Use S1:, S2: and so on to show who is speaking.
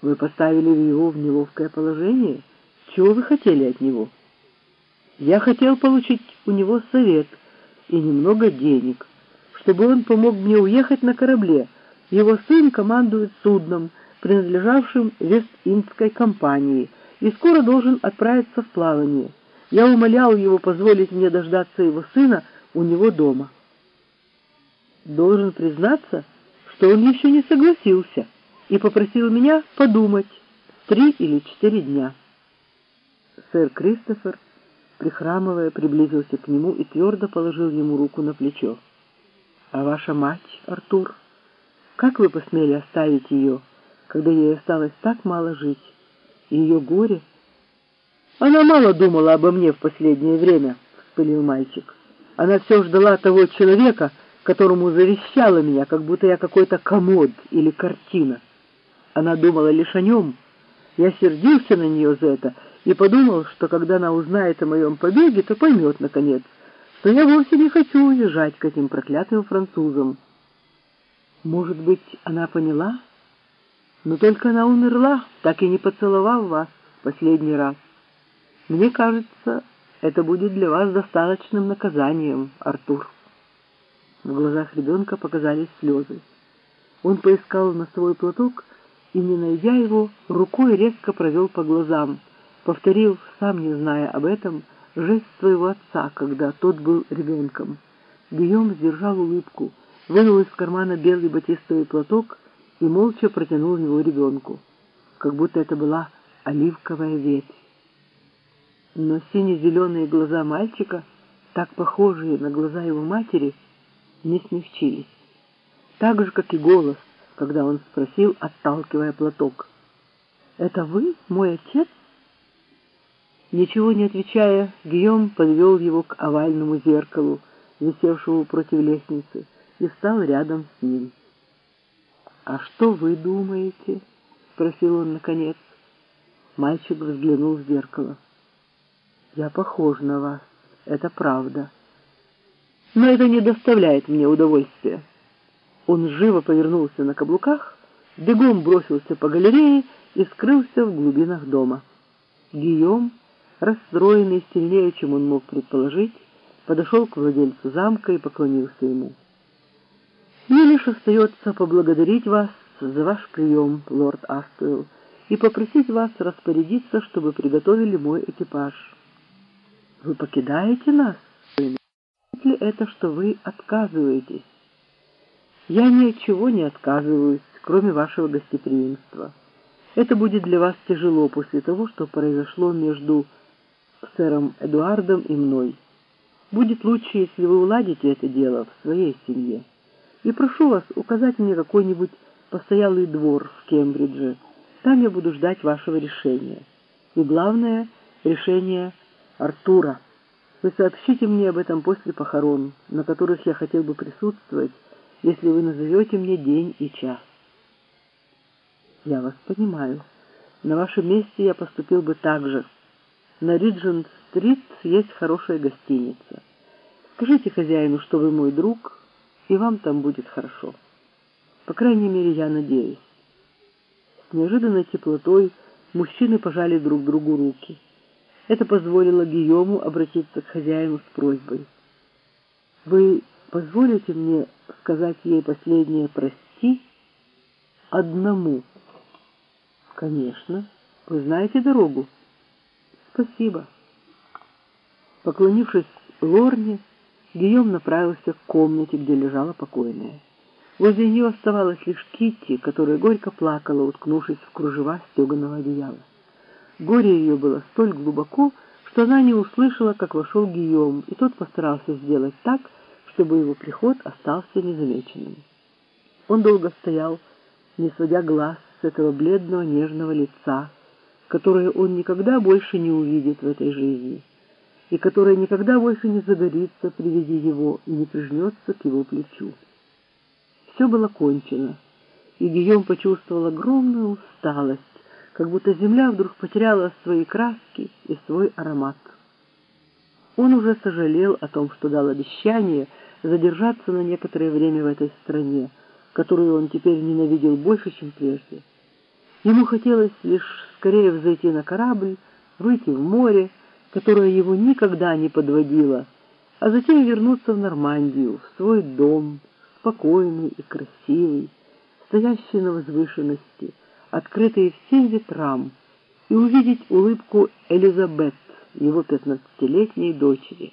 S1: Вы поставили его в неловкое положение? Чего вы хотели от него? Я хотел получить у него совет и немного денег, чтобы он помог мне уехать на корабле. Его сын командует судном, принадлежавшим Вест-Индской компании, и скоро должен отправиться в плавание. Я умолял его позволить мне дождаться его сына у него дома. Должен признаться, что он еще не согласился и попросил меня подумать три или четыре дня. Сэр Кристофер, прихрамывая, приблизился к нему и твердо положил ему руку на плечо. «А ваша мать, Артур, как вы посмели оставить ее, когда ей осталось так мало жить? Ее горе...» «Она мало думала обо мне в последнее время», — вспылил мальчик. «Она все ждала того человека, которому завещала меня, как будто я какой-то комод или картина. Она думала лишь о нем. Я сердился на нее за это и подумал, что когда она узнает о моем побеге, то поймет, наконец, что я вовсе не хочу уезжать к этим проклятым французам. Может быть, она поняла? Но только она умерла, так и не поцеловав вас в последний раз. Мне кажется, это будет для вас достаточным наказанием, Артур». В глазах ребенка показались слезы. Он поискал носовой платок и, не найдя его, рукой резко провел по глазам, повторил, сам не зная об этом, жест своего отца, когда тот был ребенком. Гийом сдержал улыбку, вынул из кармана белый батистовый платок и молча протянул его ребенку, как будто это была оливковая ветвь. Но сине-зеленые глаза мальчика, так похожие на глаза его матери, — не смягчились. Так же, как и голос, когда он спросил, отталкивая платок. «Это вы, мой отец?» Ничего не отвечая, Гийом подвел его к овальному зеркалу, висевшему против лестницы, и встал рядом с ним. «А что вы думаете?» — спросил он наконец. Мальчик взглянул в зеркало. «Я похож на вас, это правда» но это не доставляет мне удовольствия. Он живо повернулся на каблуках, бегом бросился по галерее и скрылся в глубинах дома. Гийом, расстроенный сильнее, чем он мог предположить, подошел к владельцу замка и поклонился ему. «Мне лишь остается поблагодарить вас за ваш прием, лорд Астуэлл, и попросить вас распорядиться, чтобы приготовили мой экипаж». «Вы покидаете нас?» ли это, что вы отказываетесь? Я ни от чего не отказываюсь, кроме вашего гостеприимства. Это будет для вас тяжело после того, что произошло между сэром Эдуардом и мной. Будет лучше, если вы уладите это дело в своей семье. И прошу вас указать мне какой-нибудь постоялый двор в Кембридже. Там я буду ждать вашего решения. И главное, решение Артура. Вы сообщите мне об этом после похорон, на которых я хотел бы присутствовать, если вы назовете мне день и час. Я вас понимаю. На вашем месте я поступил бы так же. На Риджент-стрит есть хорошая гостиница. Скажите хозяину, что вы мой друг, и вам там будет хорошо. По крайней мере, я надеюсь. С неожиданной теплотой мужчины пожали друг другу руки. Это позволило Гийому обратиться к хозяину с просьбой. «Вы позволите мне сказать ей последнее «прости» одному?» «Конечно. Вы знаете дорогу?» «Спасибо». Поклонившись Лорне, Гийом направился к комнате, где лежала покойная. Возле нее оставалась лишь Китти, которая горько плакала, уткнувшись в кружева стеганого одеяла. Горе ее было столь глубоко, что она не услышала, как вошел Гийом, и тот постарался сделать так, чтобы его приход остался незамеченным. Он долго стоял, не сводя глаз с этого бледного нежного лица, которое он никогда больше не увидит в этой жизни, и которое никогда больше не загорится при виде его и не прижмется к его плечу. Все было кончено, и Гийом почувствовал огромную усталость, как будто земля вдруг потеряла свои краски и свой аромат. Он уже сожалел о том, что дал обещание задержаться на некоторое время в этой стране, которую он теперь ненавидел больше, чем прежде. Ему хотелось лишь скорее взойти на корабль, выйти в море, которое его никогда не подводило, а затем вернуться в Нормандию, в свой дом, спокойный и красивый, стоящий на возвышенности, открытый всем ветрам, и увидеть улыбку Элизабет, его пятнадцатилетней дочери.